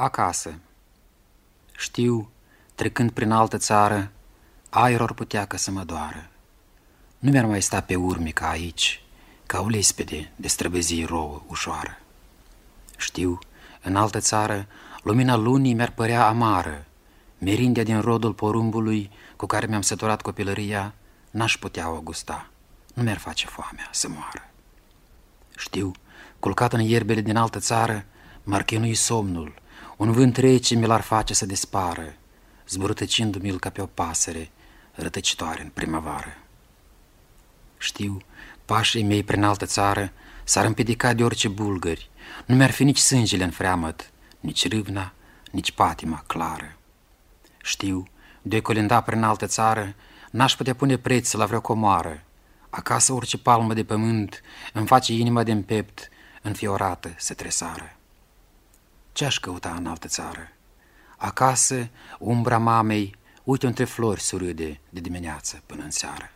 Acasă Știu, trecând prin altă țară, aerul putea că să mă doară. Nu mi-ar mai sta pe urmi ca aici, ca o lispede de străbezii rouă ușoară. Știu, în altă țară, lumina lunii mi-ar părea amară, merindea din rodul porumbului cu care mi-am săturat copilăria, n-aș putea o gusta, nu mi-ar face foamea să moară. Știu, culcat în ierbele din altă țară, m-ar chinui somnul, un vânt rece mi l-ar face să dispară, zburătăcindu-mi-l ca pe o pasăre, rătăcitoare în primăvară. Știu, pașii mei prin altă țară s-ar împiedica de orice bulgări, nu mi-ar fi nici sângele în freamăt, nici râvna, nici patima clară. Știu, de colinda prin altă țară, n-aș putea pune preț la vreo comoară. Acasă orice palmă de pământ îmi face inima de împept, înfiorată să tresară. Ce-aș căuta în altă țară? Acasă, umbra mamei, uite între flori surâde de dimineață până în seară.